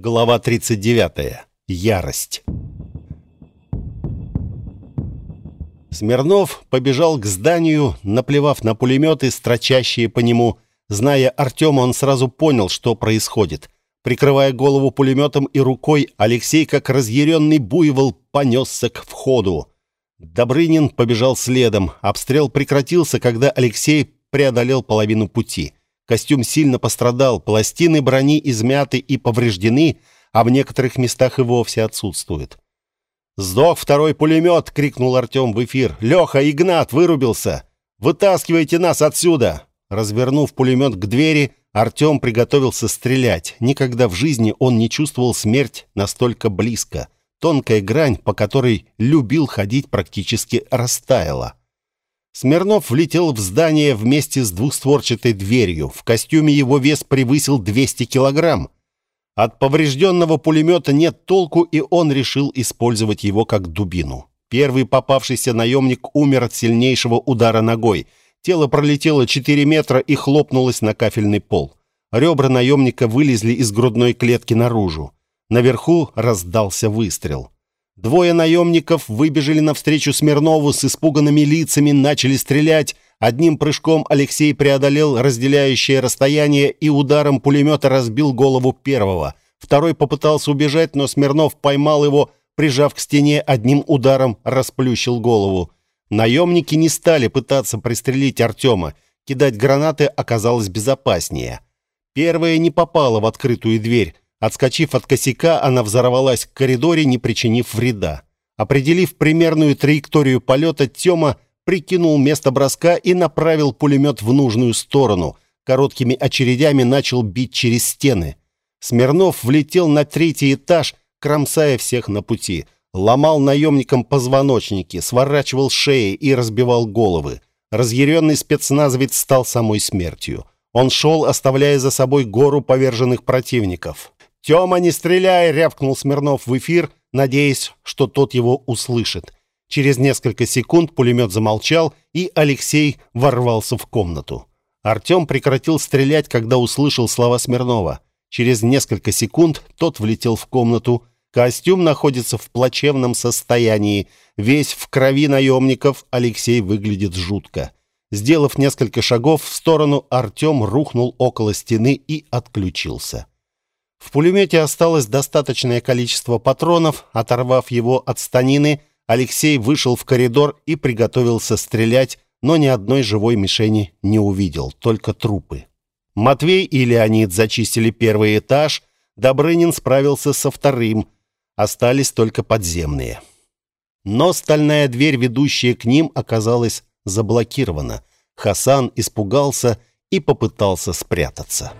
Глава 39. Ярость. Смирнов побежал к зданию, наплевав на пулеметы, строчащие по нему. Зная Артема, он сразу понял, что происходит. Прикрывая голову пулеметом и рукой, Алексей, как разъяренный буйвол, понесся к входу. Добрынин побежал следом. Обстрел прекратился, когда Алексей преодолел половину пути. Костюм сильно пострадал, пластины брони измяты и повреждены, а в некоторых местах и вовсе отсутствуют. «Сдох второй пулемет!» — крикнул Артем в эфир. «Леха, Игнат, вырубился! Вытаскивайте нас отсюда!» Развернув пулемет к двери, Артем приготовился стрелять. Никогда в жизни он не чувствовал смерть настолько близко. Тонкая грань, по которой любил ходить, практически растаяла. Смирнов влетел в здание вместе с двухстворчатой дверью. В костюме его вес превысил 200 килограмм. От поврежденного пулемета нет толку, и он решил использовать его как дубину. Первый попавшийся наемник умер от сильнейшего удара ногой. Тело пролетело 4 метра и хлопнулось на кафельный пол. Ребра наемника вылезли из грудной клетки наружу. Наверху раздался выстрел. Двое наемников выбежали навстречу Смирнову с испуганными лицами, начали стрелять. Одним прыжком Алексей преодолел разделяющее расстояние и ударом пулемета разбил голову первого. Второй попытался убежать, но Смирнов поймал его, прижав к стене одним ударом, расплющил голову. Наемники не стали пытаться пристрелить Артема. Кидать гранаты оказалось безопаснее. Первая не попала в открытую дверь. Отскочив от косяка, она взорвалась в коридоре, не причинив вреда. Определив примерную траекторию полета, Тёма прикинул место броска и направил пулемет в нужную сторону. Короткими очередями начал бить через стены. Смирнов влетел на третий этаж, кромсая всех на пути. Ломал наемникам позвоночники, сворачивал шеи и разбивал головы. Разъяренный спецназовец стал самой смертью. Он шел, оставляя за собой гору поверженных противников. «Тема, не стреляй!» — рявкнул Смирнов в эфир, надеясь, что тот его услышит. Через несколько секунд пулемет замолчал, и Алексей ворвался в комнату. Артем прекратил стрелять, когда услышал слова Смирнова. Через несколько секунд тот влетел в комнату. Костюм находится в плачевном состоянии. Весь в крови наемников Алексей выглядит жутко. Сделав несколько шагов в сторону, Артем рухнул около стены и отключился. В пулемете осталось достаточное количество патронов. Оторвав его от станины, Алексей вышел в коридор и приготовился стрелять, но ни одной живой мишени не увидел, только трупы. Матвей и Леонид зачистили первый этаж, Добрынин справился со вторым, остались только подземные. Но стальная дверь, ведущая к ним, оказалась заблокирована. Хасан испугался и попытался спрятаться.